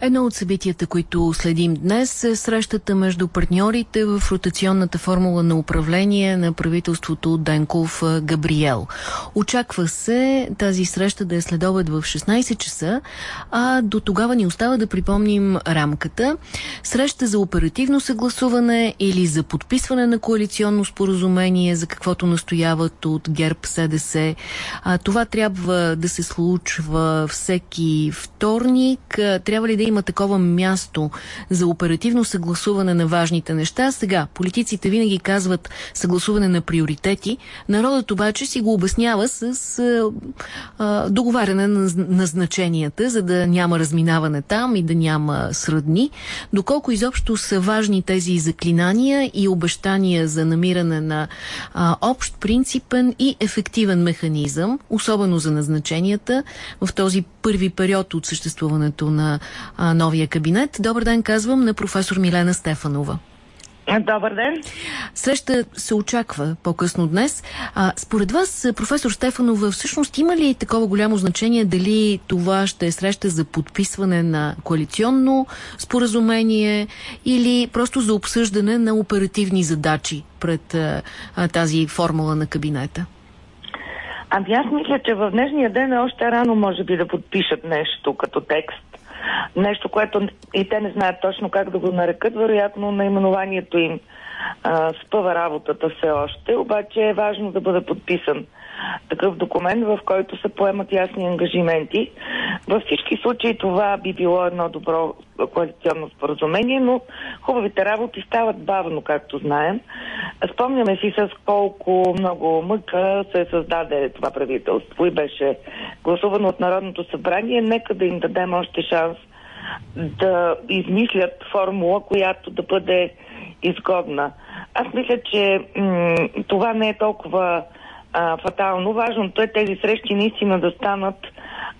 Едно от събитията, които следим днес е срещата между партньорите в ротационната формула на управление на правителството Денков Габриел. Очаква се тази среща да е следобед в 16 часа, а до тогава ни остава да припомним рамката. Среща за оперативно съгласуване или за подписване на коалиционно споразумение, за каквото настояват от ГЕРБ СДС. А, това трябва да се случва всеки вторник. Трябва ли да има такова място за оперативно съгласуване на важните неща. Сега, политиците винаги казват съгласуване на приоритети. Народът обаче си го обяснява с а, а, договаряне на назначенията, за да няма разминаване там и да няма сръдни. Доколко изобщо са важни тези заклинания и обещания за намиране на а, общ, принципен и ефективен механизъм, особено за назначенията в този първи период от съществуването на а, новия кабинет. Добър ден, казвам на професор Милена Стефанова. Добър ден. Среща се очаква по-късно днес. А, според вас, професор Стефанова, всъщност има ли такова голямо значение дали това ще е среща за подписване на коалиционно споразумение или просто за обсъждане на оперативни задачи пред а, тази формула на кабинета? Ами аз мисля, че в днешния ден е още рано може би да подпишат нещо като текст нещо, което и те не знаят точно как да го нарекат. Вероятно наименованието им а, спъва работата все още, обаче е важно да бъде подписан такъв документ, в който се поемат ясни ангажименти. Във всички случаи това би било едно добро коалиционно споразумение, но хубавите работи стават бавно, както знаем. Спомняме си с колко много мъка се създаде това правителство и беше гласувано от Народното събрание. Нека да им дадем още шанс да измислят формула, която да бъде изгодна. Аз мисля, че м- това не е толкова а, фатално. Важното е тези срещи наистина да станат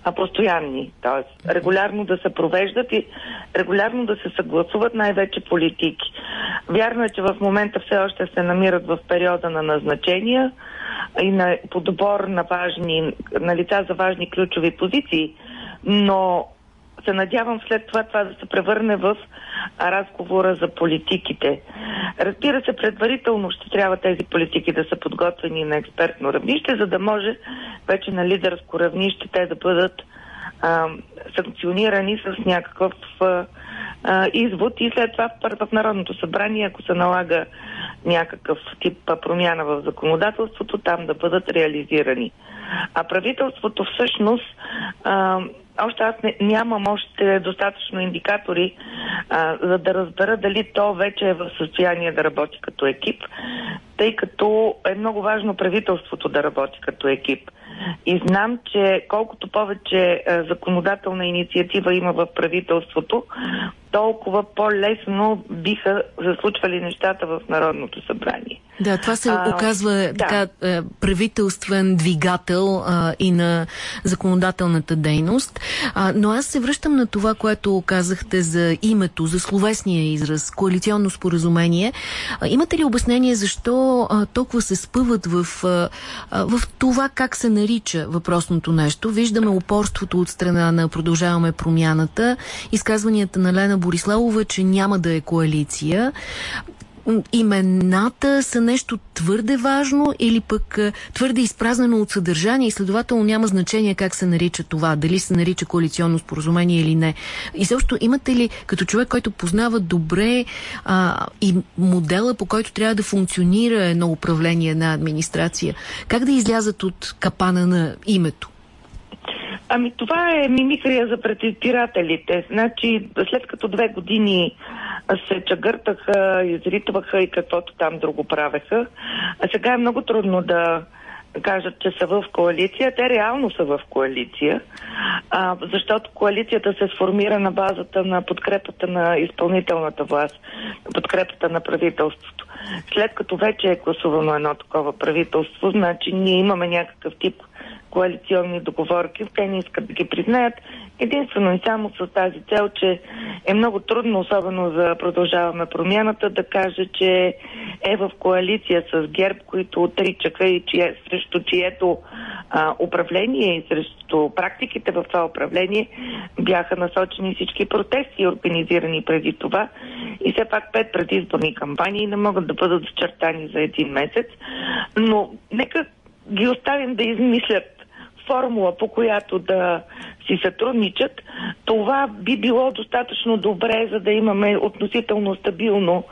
а, постоянни, т.е. регулярно да се провеждат и регулярно да се съгласуват най-вече политики. Вярно е, че в момента все още се намират в периода на назначения и на подбор на важни, на лица за важни ключови позиции, но се надявам след това това да се превърне в разговора за политиките. Разбира се, предварително ще трябва тези политики да са подготвени на експертно равнище, за да може вече на лидерско равнище те да бъдат а, санкционирани с някакъв а, а, извод и след това в, в Народното събрание, ако се налага някакъв тип промяна в законодателството, там да бъдат реализирани. А правителството всъщност а, още аз не, нямам още достатъчно индикатори, а, за да разбера дали то вече е в състояние да работи като екип, тъй като е много важно правителството да работи като екип. И знам, че колкото повече а, законодателна инициатива има в правителството, толкова по-лесно биха се случвали нещата в Народното събрание. Да, това се а, оказва да. така е, правителствен двигател а, и на законодателната дейност. А, но аз се връщам на това, което казахте за името, за словесния израз, коалиционно споразумение. А, имате ли обяснение защо а, толкова се спъват в, а, в това как се нарича въпросното нещо? Виждаме упорството от страна на Продължаваме промяната, изказванията на Лена Бориславова, че няма да е коалиция имената са нещо твърде важно или пък твърде изпразнено от съдържание и следователно няма значение как се нарича това, дали се нарича коалиционно споразумение или не. И също имате ли, като човек, който познава добре а, и модела, по който трябва да функционира едно управление на администрация, как да излязат от капана на името? Ами това е мимикрия за предизбирателите. Значи, след като две години се чагъртаха, изритваха и каквото там друго правеха, а сега е много трудно да кажат, че са в коалиция. Те реално са в коалиция, а, защото коалицията се сформира на базата на подкрепата на изпълнителната власт, подкрепата на правителството. След като вече е гласувано едно такова правителство, значи ние имаме някакъв тип коалиционни договорки. Те не искат да ги признаят единствено и само с тази цел, че е много трудно, особено за продължаваме промяната, да каже, че е в коалиция с ГЕРБ, които отричаха и чие, срещу чието а, управление и срещу практиките в това управление бяха насочени всички протести, организирани преди това. И все пак пет предизборни кампании не могат да бъдат зачертани за един месец. Но нека ги оставим да измислят формула, по която да си сътрудничат, това би било достатъчно добре, за да имаме относително стабилно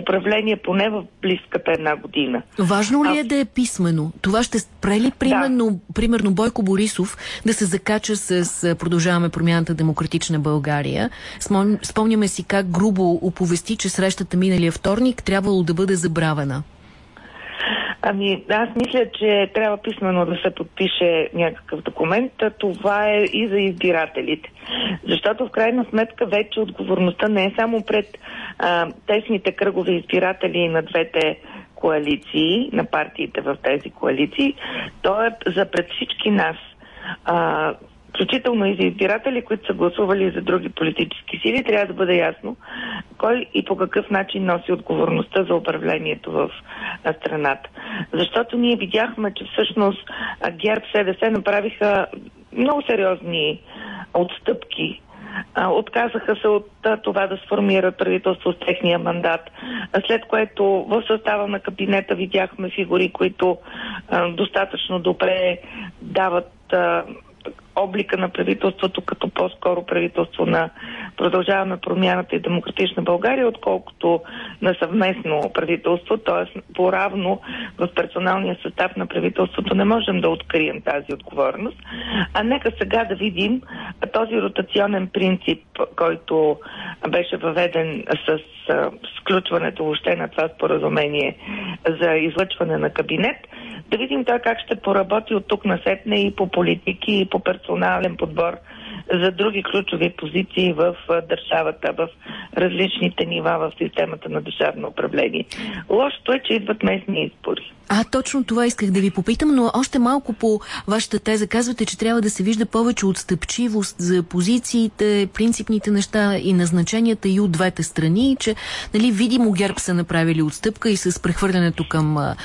управление поне в близката една година. Важно ли е да е писмено? Това ще спре ли примерно, да. примерно Бойко Борисов да се закача с Продължаваме промяната Демократична България? Спомняме си как грубо оповести, че срещата миналия вторник трябвало да бъде забравена. Ами, аз мисля, че трябва писменно да се подпише някакъв документ. Това е и за избирателите. Защото в крайна сметка вече отговорността не е само пред а, тесните кръгови избиратели на двете коалиции, на партиите в тези коалиции, то е за пред всички нас. А, включително и за избиратели, които са гласували за други политически сили, трябва да бъде ясно кой и по какъв начин носи отговорността за управлението в страната. Защото ние видяхме, че всъщност ГЕРБ СДС направиха много сериозни отстъпки отказаха се от това да сформират правителство с техния мандат, след което в състава на кабинета видяхме фигури, които достатъчно добре дават облика на правителството като по-скоро правителство на продължаваме промяната и демократична България, отколкото на съвместно правителство, т.е. по-равно в персоналния състав на правителството не можем да открием тази отговорност. А нека сега да видим този ротационен принцип, който беше въведен с сключването въобще на това споразумение за излъчване на кабинет, да видим това как ще поработи от тук на сетне и по политики, и по персонален подбор за други ключови позиции в държавата, в различните нива в системата на държавно управление. Лошото е, че идват местни избори. А, точно това исках да ви попитам, но още малко по вашата теза. Казвате, че трябва да се вижда повече отстъпчивост за позициите, принципните неща и назначенията и от двете страни, че нали, видимо ГЕРБ са направили отстъпка и с прехвърлянето към а,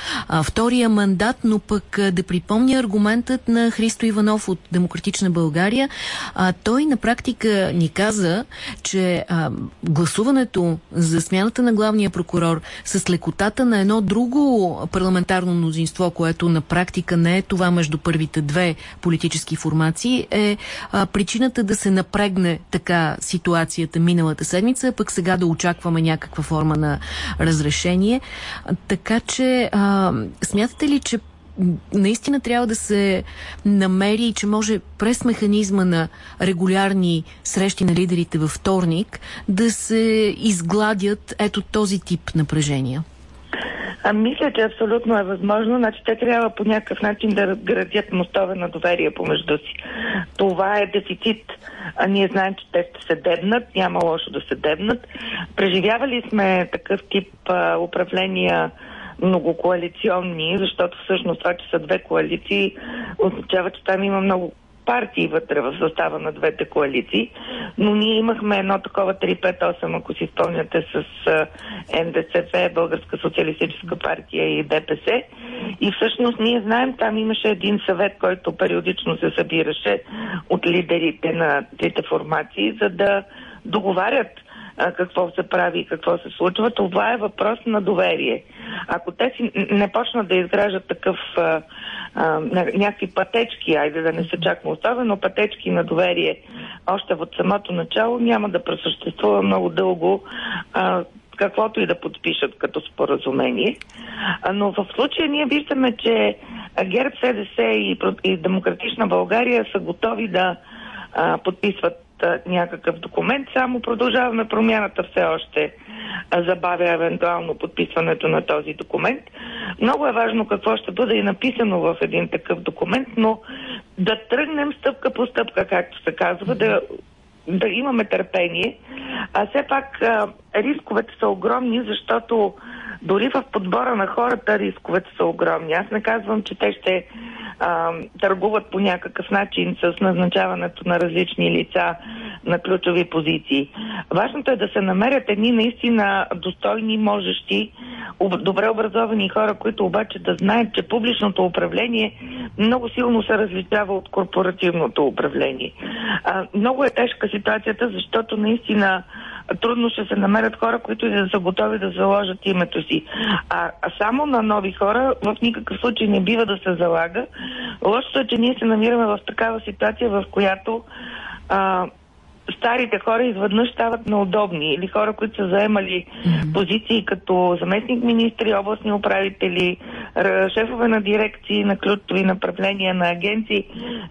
втория мандат, но пък а, да припомня аргументът на Христо Иванов от Демократична България. А, той на практика ни каза, че а, гласуването за смяната на главния прокурор с лекотата на едно друго парламентарно мнозинство, което на практика не е това между първите две политически формации, е а, причината да се напрегне така ситуацията миналата седмица, пък сега да очакваме някаква форма на разрешение. Така че а, смятате ли, че наистина трябва да се намери, че може през механизма на регулярни срещи на лидерите във вторник да се изгладят ето този тип напрежения? А, мисля, че абсолютно е възможно. Значи те трябва по някакъв начин да градят мостове на доверие помежду си. Това е дефицит. А ние знаем, че те ще се дебнат, няма лошо да се дебнат. Преживявали сме такъв тип а, управления многокоалиционни, защото всъщност това, че са две коалиции, означава, че там има много партии вътре в състава на двете коалиции, но ние имахме едно такова 3-5-8, ако си спомняте, с НДСФ, Българска социалистическа партия и ДПС. И всъщност ние знаем, там имаше един съвет, който периодично се събираше от лидерите на трите формации, за да договарят а, какво се прави и какво се случва. Това е въпрос на доверие. Ако те си не почнат да изграждат такъв а, а, някакви пътечки, айде да не се чакаме особено пътечки на доверие още от самото начало, няма да пресъществува много дълго а, каквото и да подпишат като споразумение. Но в случая ние виждаме, че ГЕРБ, СДС и, и Демократична България са готови да а, подписват някакъв документ, само продължаваме промяната все още забавя евентуално подписването на този документ. Много е важно какво ще бъде и написано в един такъв документ, но да тръгнем стъпка по стъпка, както се казва, да, да имаме търпение. А все пак рисковете са огромни, защото дори в подбора на хората рисковете са огромни. Аз не казвам, че те ще а, търгуват по някакъв начин с назначаването на различни лица на ключови позиции. Важното е да се намерят едни наистина достойни, можещи, добре образовани хора, които обаче да знаят, че публичното управление много силно се различава от корпоративното управление. А, много е тежка ситуацията, защото наистина трудно ще се намерят хора, които да са готови да заложат името си. А, а само на нови хора в никакъв случай не бива да се залага. Лошото е, че ние се намираме в такава ситуация, в която а, старите хора изведнъж стават неудобни или хора, които са заемали mm-hmm. позиции като заместник министри, областни управители, шефове на дирекции, на ключови направления на агенции.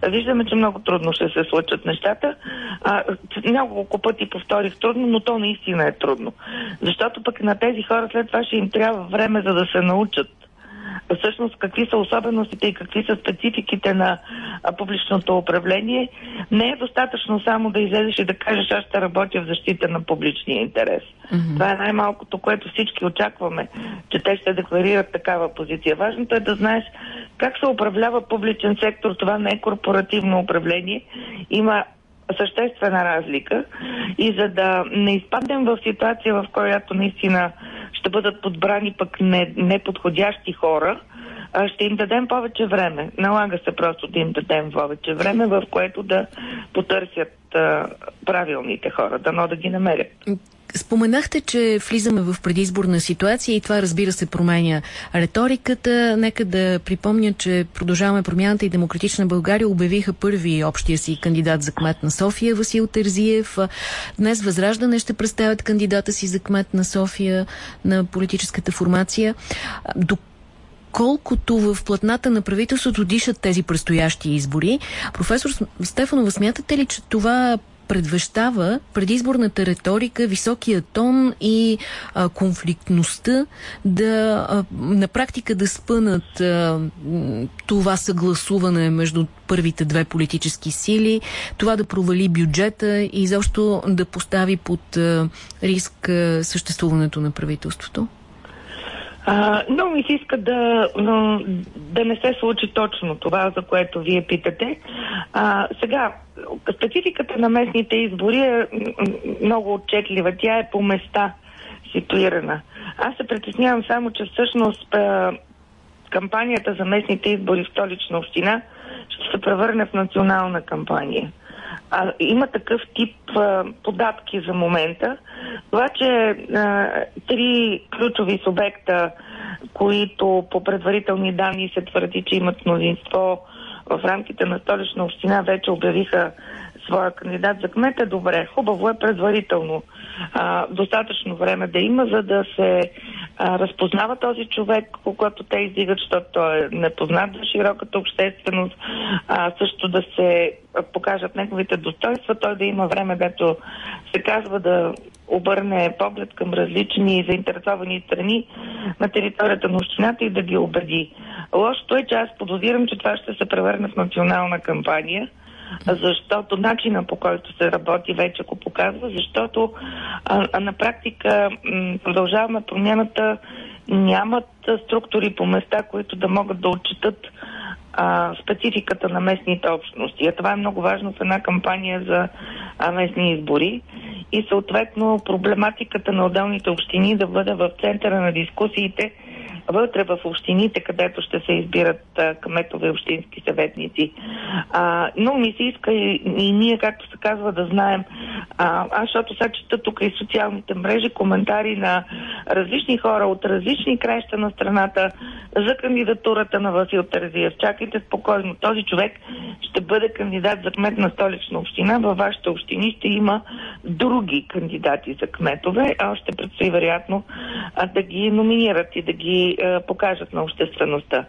Виждаме, че много трудно ще се случат нещата. А, няколко пъти повторих трудно, но то наистина е трудно. Защото пък на тези хора след това ще им трябва време за да се научат всъщност какви са особеностите и какви са спецификите на публичното управление. Не е достатъчно само да излезеш и да кажеш аз ще работя в защита на публичния интерес. Mm-hmm. Това е най-малкото, което всички очакваме, че те ще декларират такава позиция. Важното е да знаеш как се управлява публичен сектор. Това не е корпоративно управление. Има съществена разлика и за да не изпаднем в ситуация, в която наистина ще бъдат подбрани пък неподходящи не хора, ще им дадем повече време. Налага се просто да им дадем повече време, в което да потърсят а, правилните хора, дано да ги намерят. Споменахте, че влизаме в предизборна ситуация и това разбира се променя риториката. Нека да припомня, че продължаваме промяната и Демократична България обявиха първи общия си кандидат за кмет на София, Васил Терзиев. Днес Възраждане ще представят кандидата си за кмет на София на политическата формация. До колкото в платната на правителството дишат тези предстоящи избори. Професор Стефанова, смятате ли, че това предвещава предизборната риторика, високия тон и а, конфликтността да а, на практика да спънат а, това съгласуване между първите две политически сили, това да провали бюджета и защо да постави под а, риск а, съществуването на правителството? А, но ми се иска да, да не се случи точно това, за което вие питате. А, сега, спецификата на местните избори е много отчетлива. Тя е по места ситуирана. Аз се притеснявам само, че всъщност кампанията за местните избори в столична община ще се превърне в национална кампания. А, има такъв тип а, податки за момента. Това, че а, три ключови субекта, които по предварителни данни се твърди, че имат мнозинство в рамките на столична община, вече обявиха своя кандидат за кмет е добре. Хубаво е предварително а, достатъчно време да има, за да се а, разпознава този човек, когато те издигат, защото той е непознат за широката общественост, а, също да се покажат неговите достоинства, той да има време, дето се казва да обърне поглед към различни заинтересовани страни на територията на общината и да ги убеди. Лошото е, че аз подозирам, че това ще се превърне в национална кампания – защото начина по който се работи вече го показва, защото а, на практика продължаваме промяната, нямат структури по места, които да могат да отчитат а, спецификата на местните общности. А това е много важно в една кампания за а, местни избори и съответно проблематиката на отделните общини да бъде в центъра на дискусиите вътре в общините, където ще се избират а, кметове общински съветници. А, но ми се иска и, и ние, както се казва, да знаем. А, аз, защото сега чета тук и социалните мрежи, коментари на различни хора от различни краища на страната за кандидатурата на Васил Терзиев. Чакайте спокойно. Този човек ще бъде кандидат за кмет на столична община. Във вашите общини ще има други кандидати за кметове, а още предстои вероятно да ги номинират и да ги а, покажат на обществеността.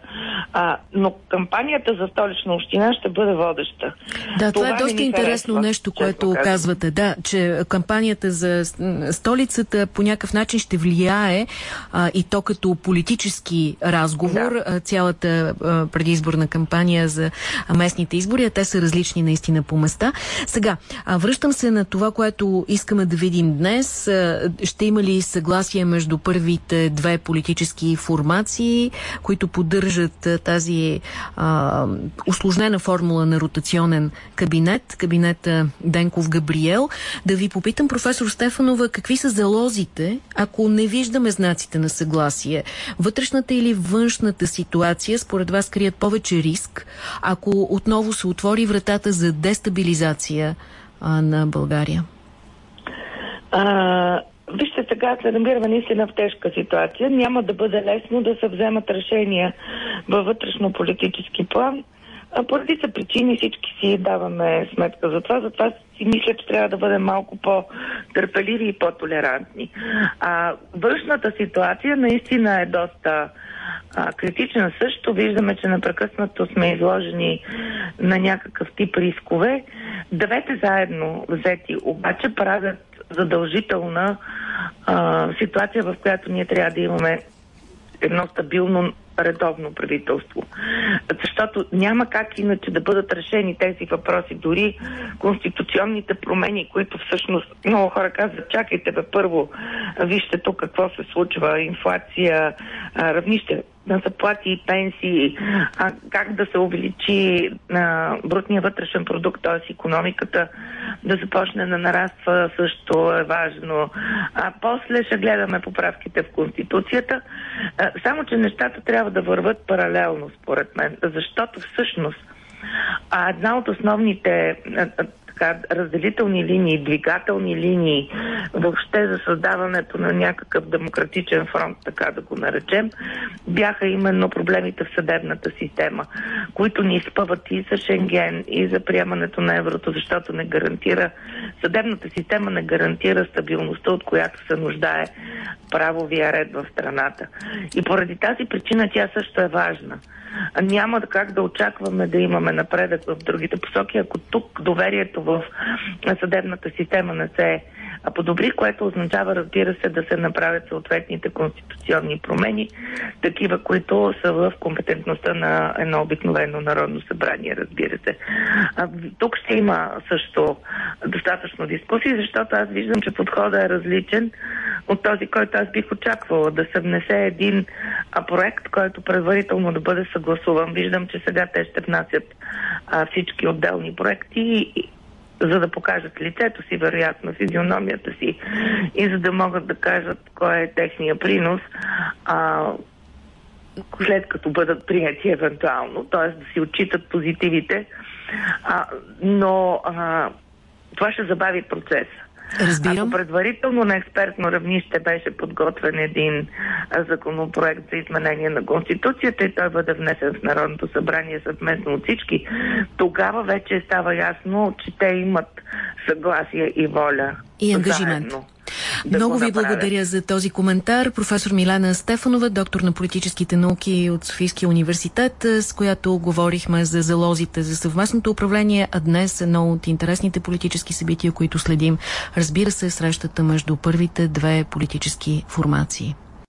А, но кампанията за столична община ще бъде водеща. Да, това, това е доста интересно харесва, нещо, което казвате. Да, че кампанията за столицата по някакъв начин ще влияе а, и то като политически разговор, да. цялата а, предизборна кампания за местните избори, а те са различни наистина по места. Сега, а, връщам се на това, което искаме да видим днес. А, ще има ли съгласие между първите две политически форми формации, които поддържат тази а, усложнена формула на ротационен кабинет, кабинета Денков-Габриел. Да ви попитам, професор Стефанова, какви са залозите, ако не виждаме знаците на съгласие? Вътрешната или външната ситуация според вас крият повече риск, ако отново се отвори вратата за дестабилизация а, на България? Вижте, сега се намираме наистина в тежка ситуация. Няма да бъде лесно да се вземат решения във вътрешно-политически план. А поради са причини всички си даваме сметка за това. Затова си мисля, че трябва да бъдем малко по-търпеливи и по-толерантни. А външната ситуация наистина е доста а, критична също. Виждаме, че непрекъснато сме изложени на някакъв тип рискове. Двете заедно взети обаче правят задължителна а, ситуация, в която ние трябва да имаме едно стабилно редовно правителство. Защото няма как иначе да бъдат решени тези въпроси. Дори конституционните промени, които всъщност много хора казват, чакайте бе първо, вижте тук какво се случва, инфлация, равнище на заплати и пенсии, как да се увеличи а, брутния вътрешен продукт, т.е. економиката да започне да нараства също е важно. А после ще гледаме поправките в Конституцията. А, само, че нещата трябва да върват паралелно, според мен, защото всъщност една от основните така, разделителни линии, двигателни линии, въобще за създаването на някакъв демократичен фронт, така да го наречем, бяха именно проблемите в съдебната система, които ни изпъват и за Шенген, и за приемането на еврото, защото не гарантира, съдебната система не гарантира стабилността, от която се нуждае правовия ред в страната. И поради тази причина тя също е важна няма как да очакваме да имаме напредък в другите посоки, ако тук доверието в съдебната система не се подобри, което означава, разбира се, да се направят съответните конституционни промени, такива, които са в компетентността на едно обикновено народно събрание, разбира се. Тук ще има също достатъчно дискусии, защото аз виждам, че подходът е различен от този, който аз бих очаквала да се внесе един проект, който предварително да бъде съгласуван. Виждам, че сега те ще внасят всички отделни проекти за да покажат лицето си, вероятно, физиономията си и за да могат да кажат кой е техния принос, а, след като бъдат прияти евентуално, т.е. да си отчитат позитивите. А, но а, това ще забави процеса. Разбирам. Ако предварително на експертно равнище беше подготвен един законопроект за изменение на Конституцията и той бъде внесен в Народното събрание съвместно от всички, тогава вече става ясно, че те имат съгласие и воля. И ангажимент. Заедно да Много ви благодаря за този коментар. Професор Милена Стефанова, доктор на политическите науки от Софийския университет, с която говорихме за залозите за съвместното управление, а днес едно от интересните политически събития, които следим, разбира се, срещата между първите две политически формации.